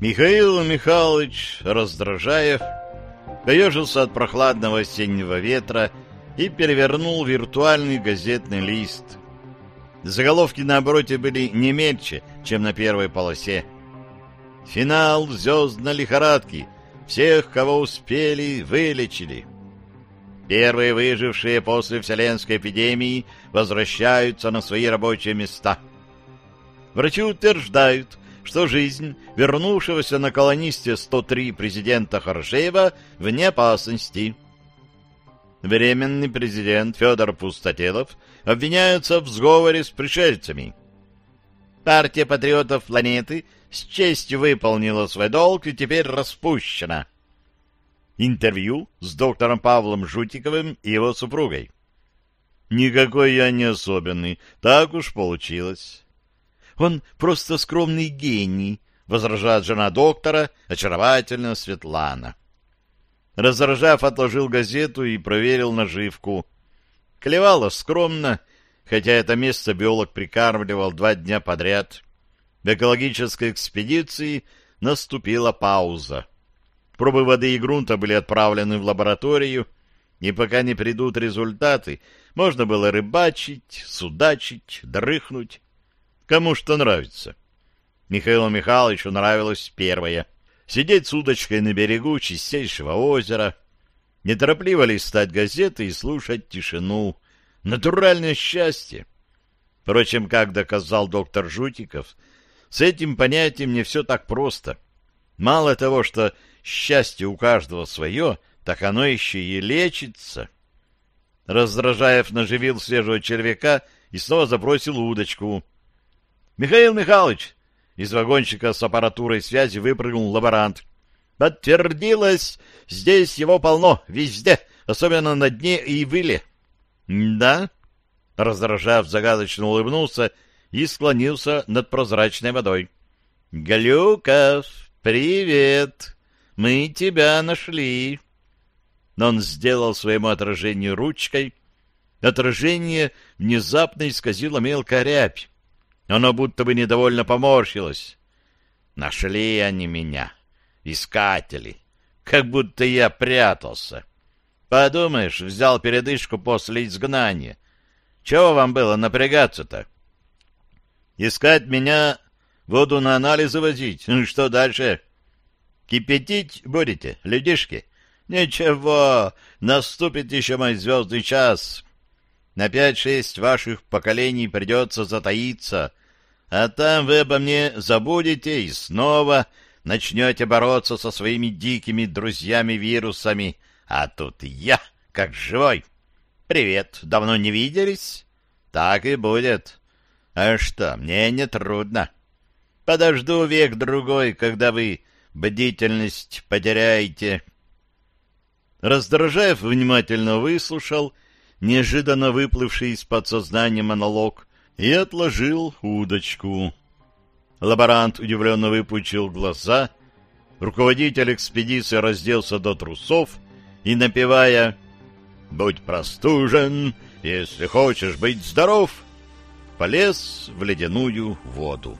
Михаил Михайлович Раздражаев поежился от прохладного осеннего ветра и перевернул виртуальный газетный лист. Заголовки на обороте были не мельче, чем на первой полосе. «Финал звездной лихорадки. Всех, кого успели, вылечили». Первые выжившие после вселенской эпидемии возвращаются на свои рабочие места. Врачи утверждают, что жизнь вернувшегося на колонисте 103 президента Харшеева вне опасности. Временный президент Федор Пустотелов обвиняется в сговоре с пришельцами. Партия патриотов планеты с честью выполнила свой долг и теперь распущена. Интервью с доктором Павлом Жутиковым и его супругой. Никакой я не особенный, так уж получилось. Он просто скромный гений, возражает жена доктора, очаровательная Светлана. Разоржав, отложил газету и проверил наживку. Клевала скромно, хотя это место биолог прикармливал два дня подряд. В экологической экспедиции наступила пауза. Пробы воды и грунта были отправлены в лабораторию, и пока не придут результаты, можно было рыбачить, судачить, дрыхнуть. Кому что нравится. Михаилу Михайловичу нравилось первое. Сидеть с удочкой на берегу чистейшего озера, неторопливо листать газеты и слушать тишину. Натуральное счастье. Впрочем, как доказал доктор Жутиков, с этим понятием не все так просто. Мало того, что счастье у каждого свое, так оно еще и лечится. Раздражаев наживил свежего червяка и снова забросил удочку. «Михаил Михайлович!» Из вагончика с аппаратурой связи выпрыгнул лаборант. «Подтвердилось! Здесь его полно, везде, особенно на дне и выле». «Да?» Раздражав, загадочно улыбнулся и склонился над прозрачной водой. «Глюков, привет! Мы тебя нашли!» Но он сделал своему отражению ручкой. Отражение внезапно исказило мелкая рябь. Оно будто бы недовольно поморщилось. Нашли они меня, искатели, как будто я прятался. Подумаешь, взял передышку после изгнания. Чего вам было напрягаться-то? Искать меня, воду на анализы возить, ну что дальше? Кипятить будете, людишки? Ничего, наступит еще мой звездный час. На пять-шесть ваших поколений придется затаиться, а там вы обо мне забудете и снова начнете бороться со своими дикими друзьями-вирусами. А тут я, как живой. Привет, давно не виделись? Так и будет. А что, мне не трудно. Подожду век-другой, когда вы бдительность потеряете. Раздражаев внимательно выслушал неожиданно выплывший из подсознания монолог и отложил удочку. Лаборант удивленно выпучил глаза. Руководитель экспедиции разделся до трусов и, напевая «Будь простужен, если хочешь быть здоров», полез в ледяную воду.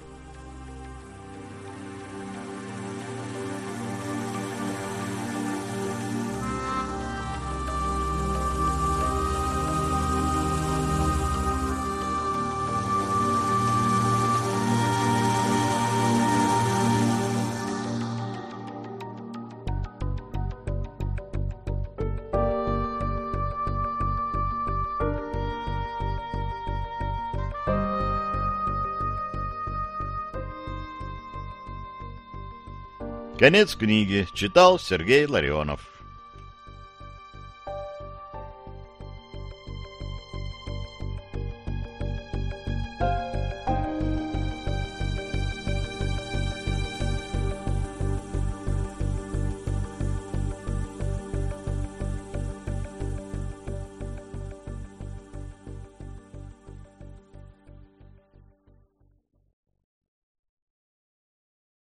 Конец книги читал Сергей Ларионов.